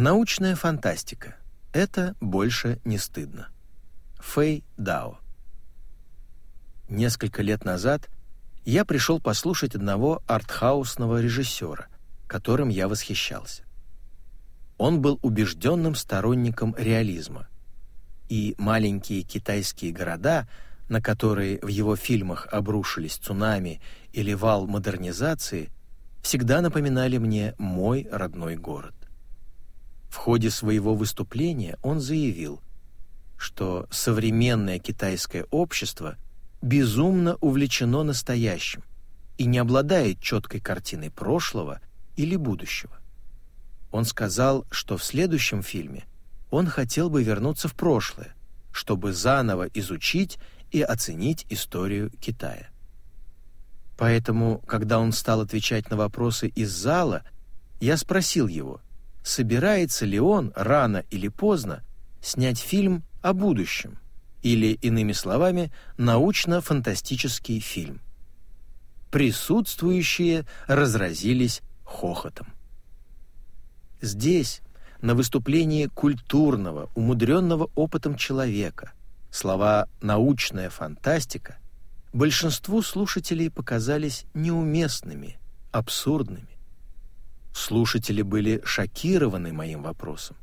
Научная фантастика. Это больше не стыдно. Фэй Дао. Несколько лет назад я пришел послушать одного артхаусного режиссера, которым я восхищался. Он был убежденным сторонником реализма, и маленькие китайские города, на которые в его фильмах обрушились цунами или вал модернизации, всегда напоминали мне мой родной город. В ходе своего выступления он заявил, что современное китайское общество безумно увлечено настоящим и не обладает четкой картиной прошлого или будущего. Он сказал, что в следующем фильме он хотел бы вернуться в прошлое, чтобы заново изучить и оценить историю Китая. Поэтому, когда он стал отвечать на вопросы из зала, я спросил его, собирается ли он рано или поздно снять фильм о будущем, или, иными словами, научно-фантастический фильм. Присутствующие разразились хохотом. Здесь, на выступлении культурного, умудренного опытом человека, слова «научная фантастика» большинству слушателей показались неуместными, абсурдными. Слушатели были шокированы моим вопросом.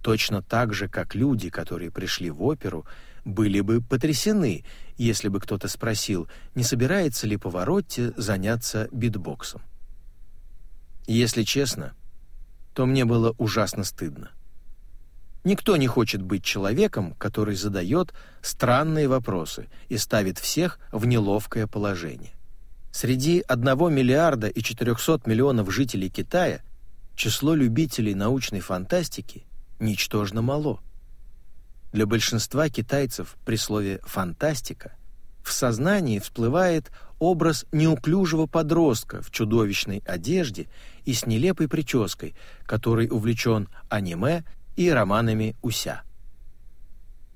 Точно так же, как люди, которые пришли в оперу, были бы потрясены, если бы кто-то спросил, не собирается ли Поворотти заняться битбоксом. Если честно, то мне было ужасно стыдно. Никто не хочет быть человеком, который задает странные вопросы и ставит всех в неловкое положение. Среди 1 миллиарда и 400 миллионов жителей Китая число любителей научной фантастики ничтожно мало. Для большинства китайцев при слове «фантастика» в сознании всплывает образ неуклюжего подростка в чудовищной одежде и с нелепой прической, который увлечен аниме и романами Уся.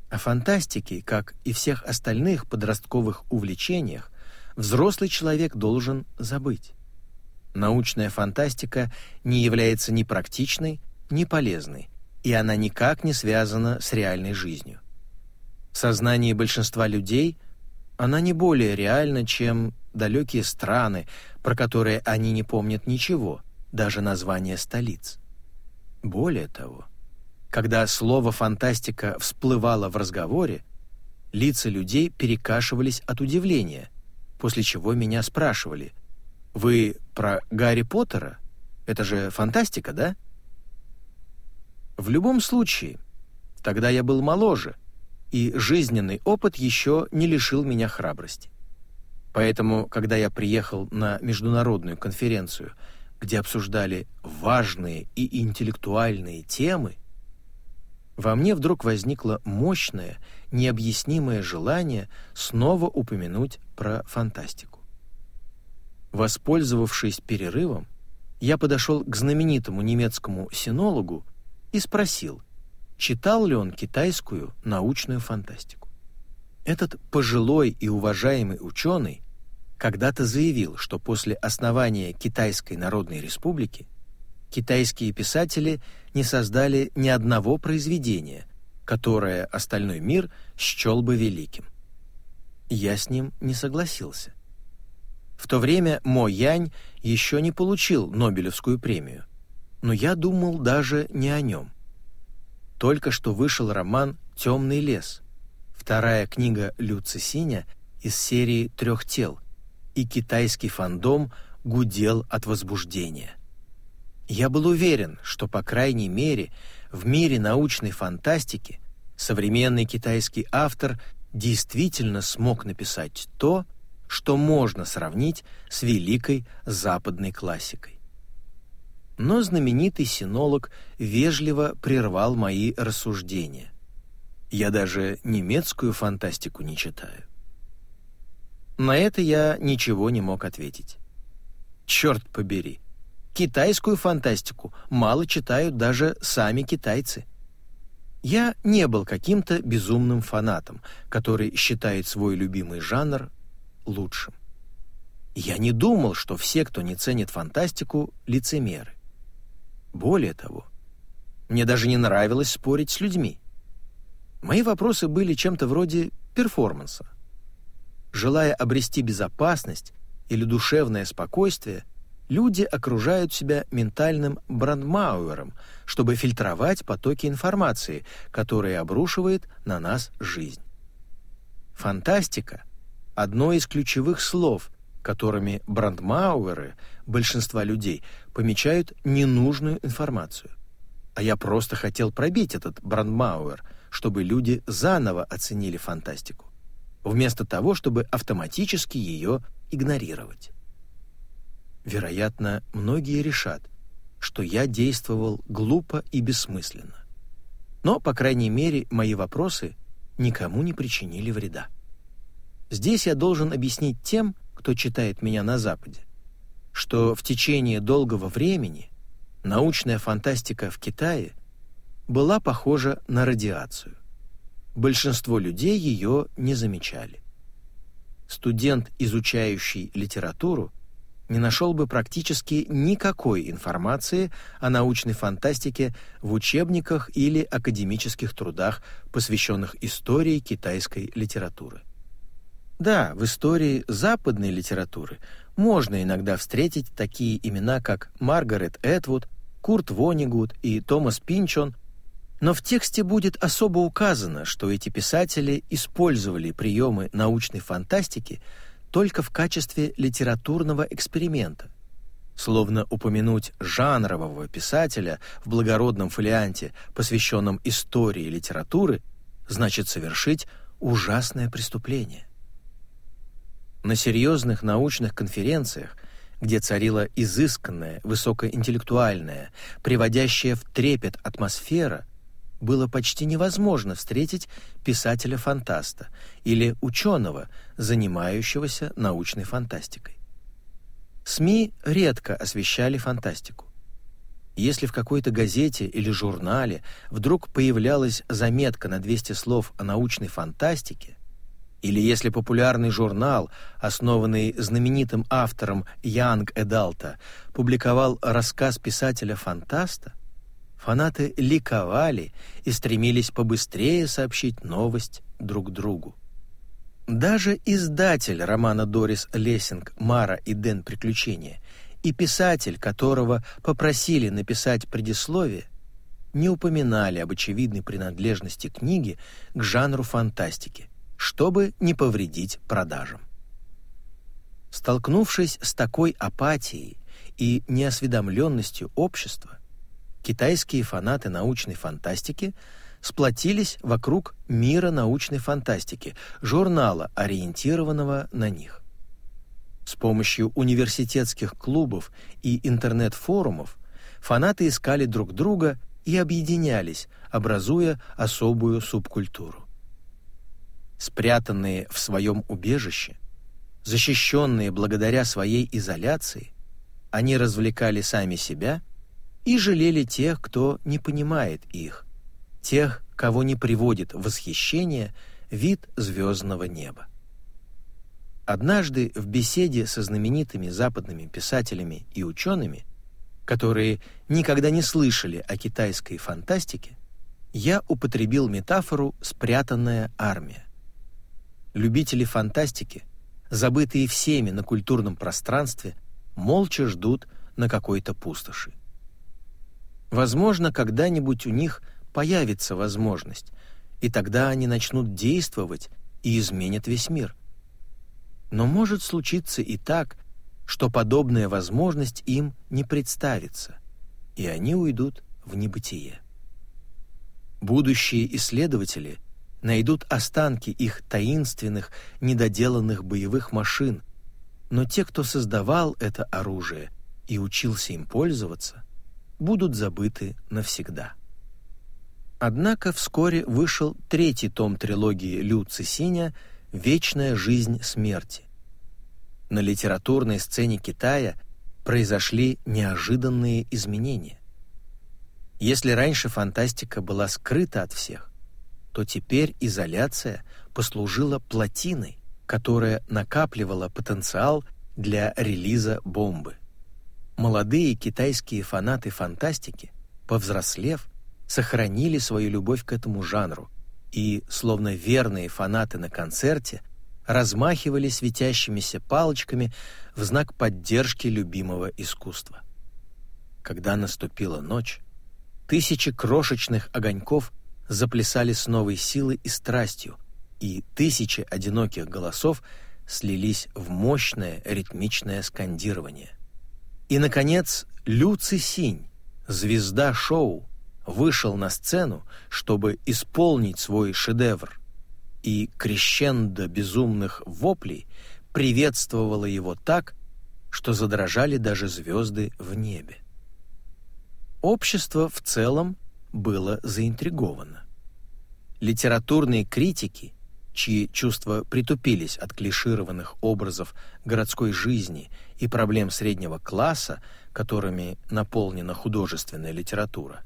О фантастике, как и всех остальных подростковых увлечениях, взрослый человек должен забыть. Научная фантастика не является ни практичной, ни полезной, и она никак не связана с реальной жизнью. В сознании большинства людей она не более реальна, чем далекие страны, про которые они не помнят ничего, даже названия столиц. Более того, когда слово «фантастика» всплывало в разговоре, лица людей перекашивались от удивления – после чего меня спрашивали, «Вы про Гарри Поттера? Это же фантастика, да?» В любом случае, тогда я был моложе, и жизненный опыт еще не лишил меня храбрости. Поэтому, когда я приехал на международную конференцию, где обсуждали важные и интеллектуальные темы, во мне вдруг возникло мощное, необъяснимое желание снова упомянуть про фантастику. Воспользовавшись перерывом, я подошел к знаменитому немецкому синологу и спросил, читал ли он китайскую научную фантастику. Этот пожилой и уважаемый ученый когда-то заявил, что после основания Китайской Народной Республики китайские писатели не создали ни одного произведения, которое остальной мир счел бы великим. Я с ним не согласился. В то время Мо Янь еще не получил Нобелевскую премию, но я думал даже не о нем. Только что вышел роман «Темный лес», вторая книга Лю Цисиня из серии «Трех тел», и китайский фандом гудел от возбуждения. Я был уверен, что, по крайней мере, в мире научной фантастики современный китайский автор действительно смог написать то, что можно сравнить с великой западной классикой. Но знаменитый синолог вежливо прервал мои рассуждения. Я даже немецкую фантастику не читаю. На это я ничего не мог ответить. Черт побери, Китайскую фантастику мало читают даже сами китайцы. Я не был каким-то безумным фанатом, который считает свой любимый жанр лучшим. Я не думал, что все, кто не ценит фантастику, лицемеры. Более того, Мне даже не нравилось спорить с людьми. Мои вопросы были чем-то вроде перформанса. Желая обрести безопасность или душевное спокойствие, люди окружают себя ментальным брандмауэром, чтобы фильтровать потоки информации, которые обрушивает на нас жизнь. Фантастика — одно из ключевых слов, которыми брандмауэры большинства людей помечают ненужную информацию. А я просто хотел пробить этот брандмауэр, чтобы люди заново оценили фантастику, вместо того, чтобы автоматически ее игнорировать. Вероятно, многие решат, что я действовал глупо и бессмысленно. Но, по крайней мере, мои вопросы никому не причинили вреда. Здесь я должен объяснить тем, кто читает меня на Западе, что в течение долгого времени научная фантастика в Китае была похожа на радиацию. Большинство людей ее не замечали. Студент, изучающий литературу, не нашел бы практически никакой информации о научной фантастике в учебниках или академических трудах, посвященных истории китайской литературы. Да, в истории западной литературы можно иногда встретить такие имена, как Маргарет Этвуд, Курт Вонигуд и Томас Пинчон, но в тексте будет особо указано, что эти писатели использовали приемы научной фантастики – только в качестве литературного эксперимента. Словно упомянуть жанрового писателя в благородном фолианте, посвященном истории литературы, значит совершить ужасное преступление. На серьезных научных конференциях, где царила изысканная, высокоинтеллектуальная, приводящая в трепет атмосфера, было почти невозможно встретить писателя-фантаста или ученого, занимающегося научной фантастикой. СМИ редко освещали фантастику. Если в какой-то газете или журнале вдруг появлялась заметка на 200 слов о научной фантастике, или если популярный журнал, основанный знаменитым автором Янг Эдалта, публиковал рассказ писателя-фантаста, Фанаты ликовали и стремились побыстрее сообщить новость друг другу. Даже издатель романа Дорис Лессинг «Мара и Дэн. Приключения» и писатель, которого попросили написать предисловие, не упоминали об очевидной принадлежности книги к жанру фантастики, чтобы не повредить продажам. Столкнувшись с такой апатией и неосведомленностью общества, китайские фанаты научной фантастики сплотились вокруг мира научной фантастики, журнала, ориентированного на них. С помощью университетских клубов и интернет-форумов фанаты искали друг друга и объединялись, образуя особую субкультуру. Спрятанные в своем убежище, защищенные благодаря своей изоляции, они развлекали сами себя и жалели тех, кто не понимает их, тех, кого не приводит в восхищение вид звездного неба. Однажды в беседе со знаменитыми западными писателями и учеными, которые никогда не слышали о китайской фантастике, я употребил метафору «спрятанная армия». Любители фантастики, забытые всеми на культурном пространстве, молча ждут на какой-то пустоши. Возможно, когда-нибудь у них появится возможность, и тогда они начнут действовать и изменят весь мир. Но может случиться и так, что подобная возможность им не представится, и они уйдут в небытие. Будущие исследователи найдут останки их таинственных, недоделанных боевых машин, но те, кто создавал это оружие и учился им пользоваться, будут забыты навсегда. Однако вскоре вышел третий том трилогии Лю Цисиня «Вечная жизнь смерти». На литературной сцене Китая произошли неожиданные изменения. Если раньше фантастика была скрыта от всех, то теперь изоляция послужила плотиной, которая накапливала потенциал для релиза бомбы. Молодые китайские фанаты фантастики, повзрослев, сохранили свою любовь к этому жанру и, словно верные фанаты на концерте, размахивали светящимися палочками в знак поддержки любимого искусства. Когда наступила ночь, тысячи крошечных огоньков заплясали с новой силой и страстью, и тысячи одиноких голосов слились в мощное ритмичное скандирование. И, наконец, Лю Цисинь, звезда шоу, вышел на сцену, чтобы исполнить свой шедевр, и крещендо безумных воплей приветствовало его так, что задрожали даже звезды в небе. Общество в целом было заинтриговано. Литературные критики, чьи чувства притупились от клишированных образов городской жизни и проблем среднего класса, которыми наполнена художественная литература,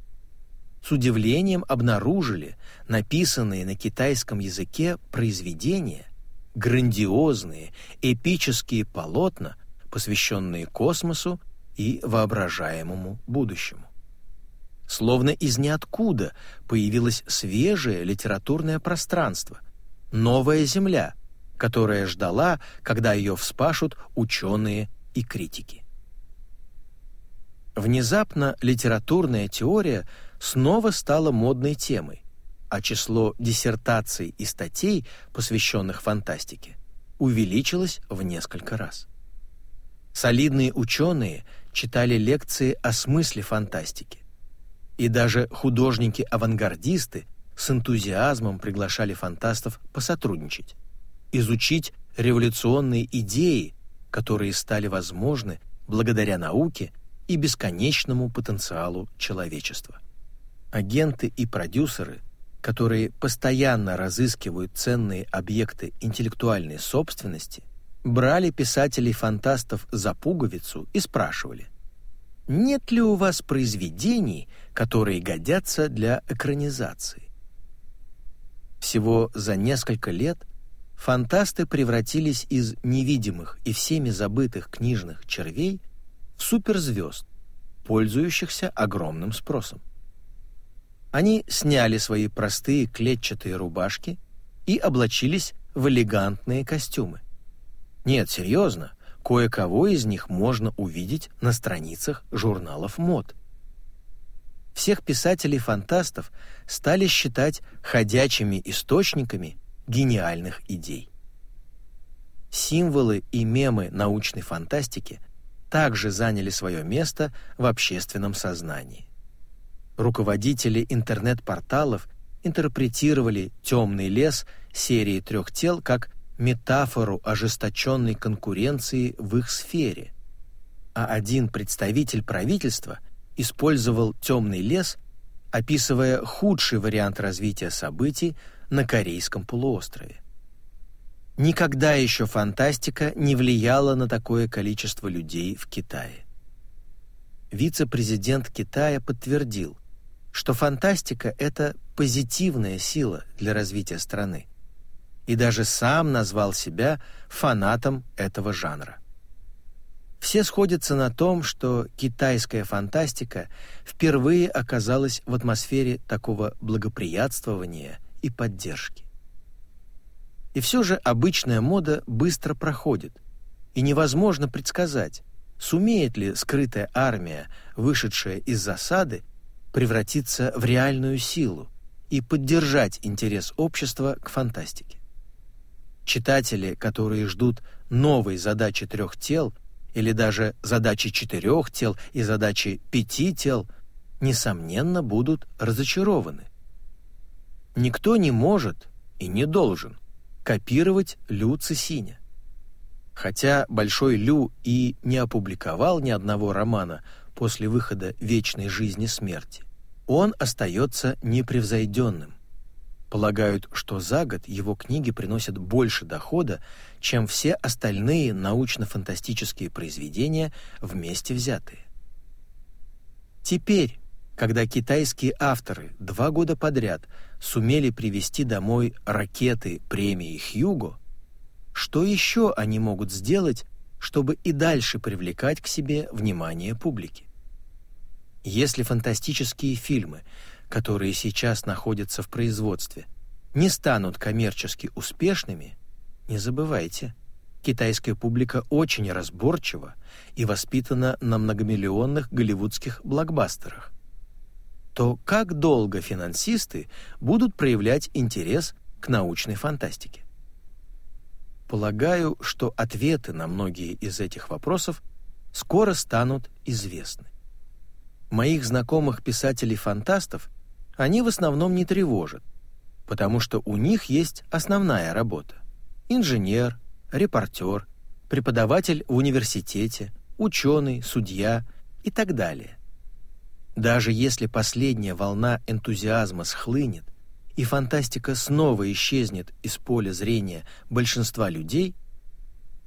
с удивлением обнаружили написанные на китайском языке произведения, грандиозные, эпические полотна, посвященные космосу и воображаемому будущему. Словно из ниоткуда появилось свежее литературное пространство, новая земля, которая ждала, когда ее вспашут ученые и критики. Внезапно литературная теория снова стала модной темой, а число диссертаций и статей, посвященных фантастике, увеличилось в несколько раз. Солидные ученые читали лекции о смысле фантастики, и даже художники-авангардисты с энтузиазмом приглашали фантастов посотрудничать, изучить революционные идеи, которые стали возможны благодаря науке и бесконечному потенциалу человечества. Агенты и продюсеры, которые постоянно разыскивают ценные объекты интеллектуальной собственности, брали писателей-фантастов за пуговицу и спрашивали, нет ли у вас произведений, которые годятся для экранизации? Всего за несколько лет фантасты превратились из невидимых и всеми забытых книжных червей в суперзвезд, пользующихся огромным спросом. Они сняли свои простые клетчатые рубашки и облачились в элегантные костюмы. Нет, серьезно, кое-кого из них можно увидеть на страницах журналов мод. Всех писателей-фантастов стали считать ходячими источниками гениальных идей. Символы и мемы научной фантастики также заняли свое место в общественном сознании руководители интернет-порталов интерпретировали «Темный лес» серии трех тел как метафору ожесточенной конкуренции в их сфере, а один представитель правительства использовал «Темный лес», описывая худший вариант развития событий на Корейском полуострове. Никогда еще фантастика не влияла на такое количество людей в Китае. Вице-президент Китая подтвердил, что фантастика — это позитивная сила для развития страны. И даже сам назвал себя фанатом этого жанра. Все сходятся на том, что китайская фантастика впервые оказалась в атмосфере такого благоприятствования и поддержки. И все же обычная мода быстро проходит, и невозможно предсказать, сумеет ли скрытая армия, вышедшая из засады, превратиться в реальную силу и поддержать интерес общества к фантастике. Читатели, которые ждут новой задачи трех тел или даже задачи четырех тел и задачи пяти тел, несомненно, будут разочарованы. Никто не может и не должен копировать Лю Цисиня. Хотя Большой Лю и не опубликовал ни одного романа после выхода «Вечной жизни смерти», он остается непревзойденным. Полагают, что за год его книги приносят больше дохода, чем все остальные научно-фантастические произведения вместе взятые. Теперь, когда китайские авторы два года подряд сумели привести домой ракеты премии Хьюго, что еще они могут сделать, чтобы и дальше привлекать к себе внимание публики? Если фантастические фильмы, которые сейчас находятся в производстве, не станут коммерчески успешными, не забывайте, китайская публика очень разборчива и воспитана на многомиллионных голливудских блокбастерах, то как долго финансисты будут проявлять интерес к научной фантастике? Полагаю, что ответы на многие из этих вопросов скоро станут известны. Моих знакомых писателей-фантастов они в основном не тревожат, потому что у них есть основная работа – инженер, репортер, преподаватель в университете, ученый, судья и так далее. Даже если последняя волна энтузиазма схлынет, и фантастика снова исчезнет из поля зрения большинства людей,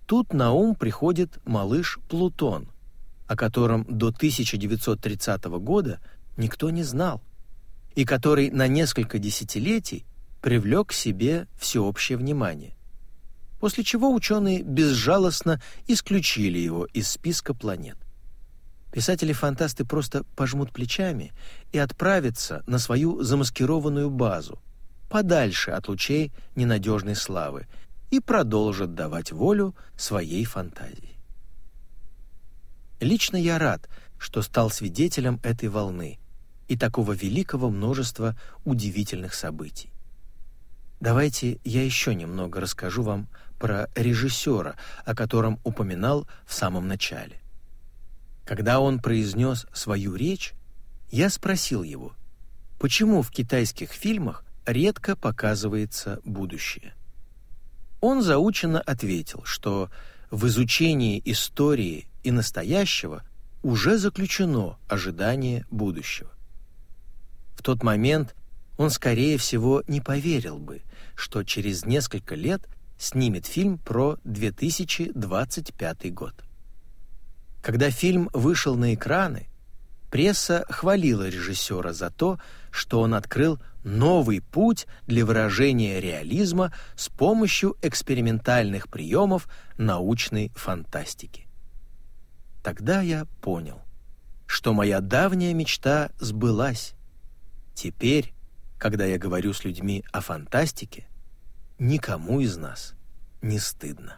тут на ум приходит малыш Плутон, о котором до 1930 года никто не знал, и который на несколько десятилетий привлек к себе всеобщее внимание. После чего ученые безжалостно исключили его из списка планет. Писатели-фантасты просто пожмут плечами и отправятся на свою замаскированную базу, подальше от лучей ненадежной славы, и продолжат давать волю своей фантазии. Лично я рад, что стал свидетелем этой волны и такого великого множества удивительных событий. Давайте я еще немного расскажу вам про режиссера, о котором упоминал в самом начале. Когда он произнес свою речь, я спросил его, почему в китайских фильмах редко показывается будущее. Он заученно ответил, что в изучении истории и настоящего уже заключено ожидание будущего. В тот момент он, скорее всего, не поверил бы, что через несколько лет снимет фильм про 2025 год. Когда фильм вышел на экраны, пресса хвалила режиссера за то, что он открыл новый путь для выражения реализма с помощью экспериментальных приемов научной фантастики. Тогда я понял, что моя давняя мечта сбылась. Теперь, когда я говорю с людьми о фантастике, никому из нас не стыдно.